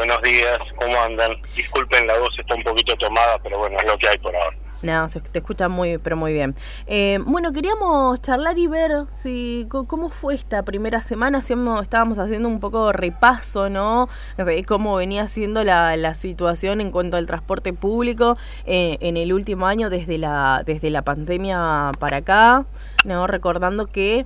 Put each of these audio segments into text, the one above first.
buenos días, ¿cómo andan? Disculpen, la voz está un poquito tomada, pero bueno, es lo que hay por ahora. No, se te escucha muy, pero muy bien. Eh, bueno, queríamos charlar y ver si cómo fue esta primera semana. Hacíamos, estábamos haciendo un poco repaso, ¿no? De cómo venía siendo la, la situación en cuanto al transporte público eh, en el último año desde la, desde la pandemia para acá, ¿no? Recordando que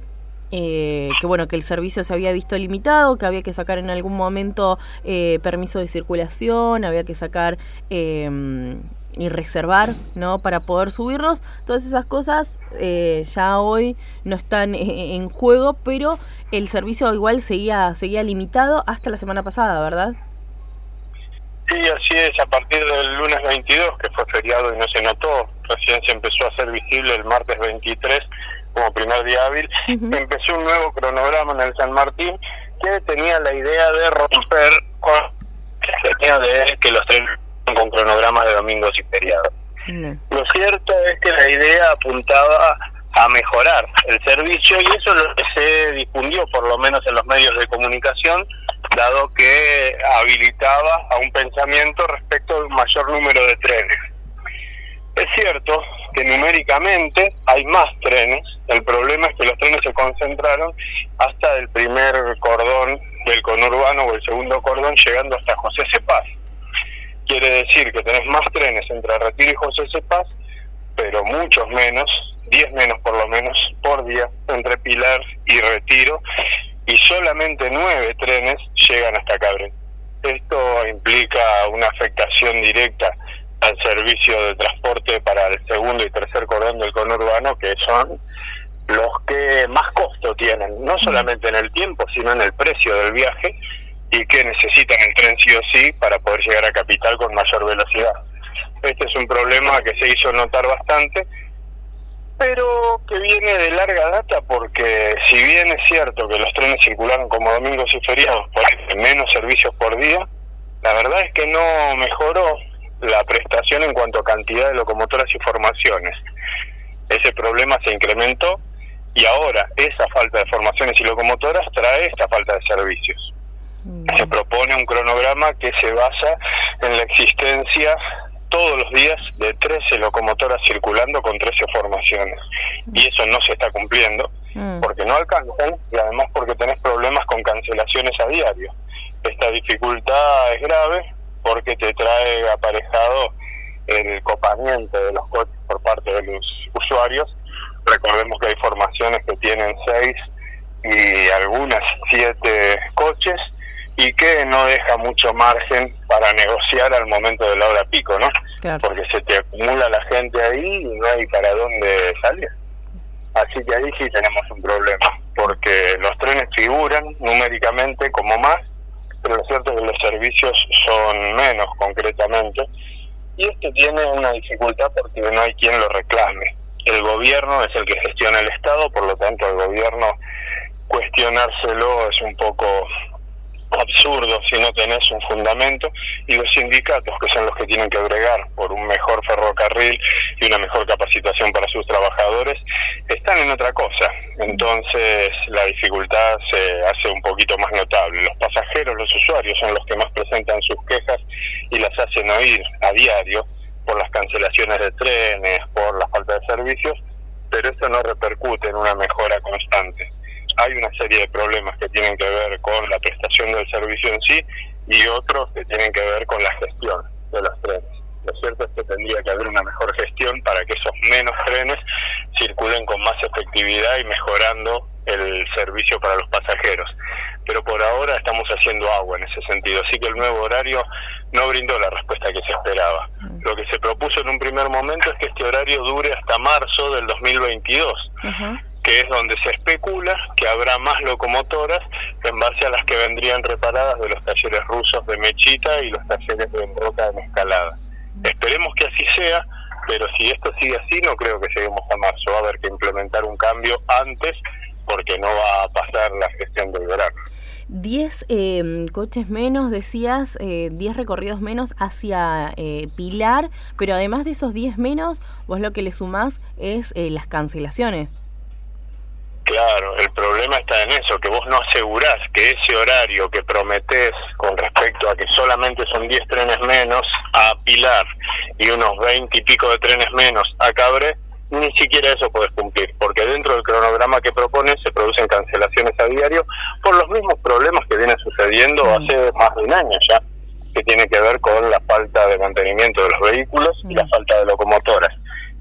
eh, que bueno que el servicio se había visto limitado, que había que sacar en algún momento eh, permiso de circulación, había que sacar eh, y reservar, ¿no? Para poder subirnos. Todas esas cosas eh, ya hoy no están en juego, pero el servicio igual seguía, seguía limitado hasta la semana pasada, ¿verdad? Sí, así es. A partir del lunes 22, que fue feriado y no se notó, recién se empezó a hacer visible el martes 23 como primer día hábil, empezó un nuevo cronograma en el San Martín que tenía la idea de romper con la de que los trenes con cronogramas de domingos y feriados. Lo cierto es que la idea apuntaba a mejorar el servicio y eso es lo que se difundió por lo menos en los medios de comunicación, dado que habilitaba a un pensamiento respecto a un mayor número de trenes. Es cierto que numéricamente hay más trenes, el problema es que los trenes se concentraron hasta el primer cordón del conurbano o el segundo cordón llegando hasta José Cepaz quiere decir que tenés más trenes entre Retiro y José Cepaz, pero muchos menos, 10 menos por lo menos, por día entre Pilar y Retiro, y solamente 9 trenes llegan hasta Cabre. Esto implica una afectación directa al servicio de transporte para el segundo y tercer cordón del conurbano, que son los que más costo tienen, no solamente en el tiempo, sino en el precio del viaje, y que necesitan el tren sí o sí para poder llegar a capital con mayor velocidad. Este es un problema que se hizo notar bastante, pero que viene de larga data porque si bien es cierto que los trenes circularon como domingos y feriados, por menos servicios por día, la verdad es que no mejoró la prestación en cuanto a cantidad de locomotoras y formaciones. Ese problema se incrementó y ahora esa falta de formaciones y locomotoras trae esta falta de servicios. Se propone un cronograma que se basa en la existencia todos los días de 13 locomotoras circulando con 13 formaciones. Y eso no se está cumpliendo mm. porque no alcanzan y además porque tenés problemas con cancelaciones a diario. Esta dificultad es grave porque te trae aparejado el copamiento de los coches por parte de los usuarios. Recordemos que hay formaciones que tienen 6 y algunas 7 coches y que no deja mucho margen para negociar al momento de la hora pico, ¿no? Porque se te acumula la gente ahí y no hay para dónde salir. Así que ahí sí tenemos un problema, porque los trenes figuran numéricamente como más, pero lo cierto es que los servicios son menos concretamente, y esto tiene una dificultad porque no hay quien lo reclame. El gobierno es el que gestiona el Estado, por lo tanto el gobierno cuestionárselo es un poco absurdo si no tenés un fundamento y los sindicatos que son los que tienen que bregar por un mejor ferrocarril y una mejor capacitación para sus trabajadores están en otra cosa. Entonces la dificultad se hace un poquito más notable. Los pasajeros los usuarios son los que más presentan sus quejas y las hacen oír a diario por las cancelaciones de trenes por la falta de servicios pero eso no repercute en una mejora constante hay una serie de problemas que tienen que ver con la prestación del servicio en sí y otros que tienen que ver con la gestión de los trenes. Lo cierto es que tendría que haber una mejor gestión para que esos menos trenes circulen con más efectividad y mejorando el servicio para los pasajeros. Pero por ahora estamos haciendo agua en ese sentido, así que el nuevo horario no brindó la respuesta que se esperaba. Lo que se propuso en un primer momento es que este horario dure hasta marzo del 2022 que es donde se especula que habrá más locomotoras en base a las que vendrían reparadas de los talleres rusos de Mechita y los talleres de Roca de Escalada. Esperemos que así sea, pero si esto sigue así no creo que lleguemos a marzo. Va a haber que implementar un cambio antes porque no va a pasar la gestión del verano. 10 em, coches menos, decías, eh, 10 recorridos menos hacia eh, Pilar, pero además de esos 10 menos, vos lo que le sumás es eh, las cancelaciones. Claro, el problema está en eso, que vos no asegurás que ese horario que prometés con respecto a que solamente son 10 trenes menos a Pilar y unos 20 y pico de trenes menos a Cabre, ni siquiera eso puedes cumplir, porque dentro del cronograma que propone se producen cancelaciones a diario por los mismos problemas que vienen sucediendo mm. hace más de un año ya, que tiene que ver con la falta de mantenimiento de los vehículos y la mm. falta de locomotoras.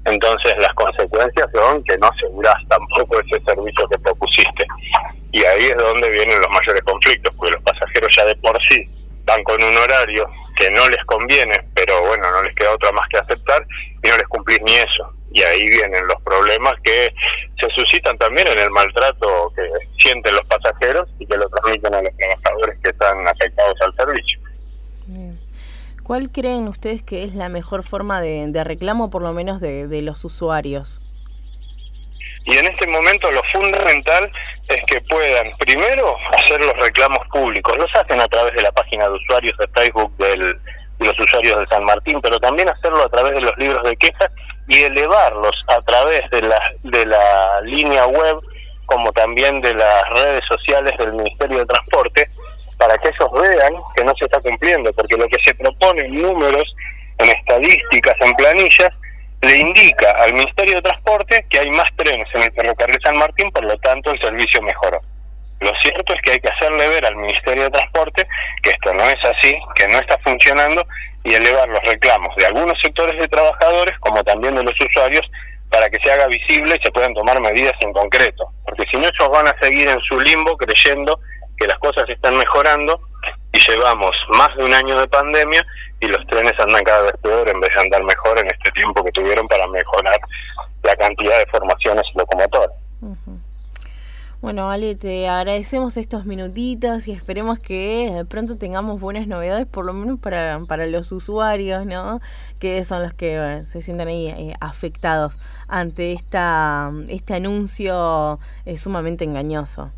Entonces las consecuencias son que no aseguras tampoco ese servicio que propusiste. Y ahí es donde vienen los mayores conflictos, porque los pasajeros ya de por sí van con un horario que no les conviene, pero bueno, no les queda otra más que aceptar y no les cumplís ni eso. Y ahí vienen los problemas que se suscitan también en el maltrato que sienten los pasajeros y que lo transmiten a los trabajadores que están afectados al servicio. ¿Cuál creen ustedes que es la mejor forma de, reclamo, por lo menos de, los usuarios? Y en este momento lo fundamental es que puedan primero hacer los reclamos públicos. Los hacen a través de la página de usuarios de Facebook del, de los usuarios de San Martín, pero también hacerlo a través de los libros de quejas y elevarlos a través de la, de la línea web como también de las redes sociales del Ministerio de Transporte para que ellos vean que no se está cumpliendo, porque lo que se propone en números, en estadísticas, en planillas, le indica al Ministerio de Transporte que hay más trenes en el ferrocarril San Martín, por lo tanto el servicio mejoró. Lo cierto es que hay que hacerle ver al Ministerio de Transporte que esto no es así, que no está funcionando y elevar los reclamos de algunos sectores de trabajadores como también de los usuarios para que se haga visible y se puedan tomar medidas en concreto. Porque si no, ellos van a seguir en su limbo creyendo que las cosas están mejorando y llevamos más de un año de pandemia y los trenes andan cada vez peor en vez de andar mejor en este tiempo que tuvieron para mejorar la cantidad de formaciones locomotoras. Bueno, Ale, te agradecemos estos minutitos y esperemos que pronto tengamos buenas novedades, por lo menos para, para los usuarios, ¿no? Que son los que se sienten ahí eh, afectados ante esta, este anuncio eh, sumamente engañoso.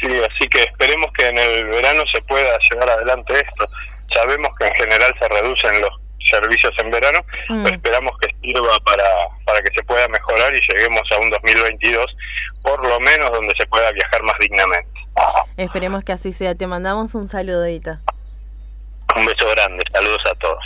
Sí, así que esperemos que en el verano se pueda llevar adelante esto. Sabemos que en general se reducen los servicios en verano, mm. pero esperamos que sirva para, para que se pueda mejorar y lleguemos a un 2022, por lo menos donde se pueda viajar más dignamente. Esperemos que así sea. Te mandamos un saludito. Un beso grande. Saludos a todos.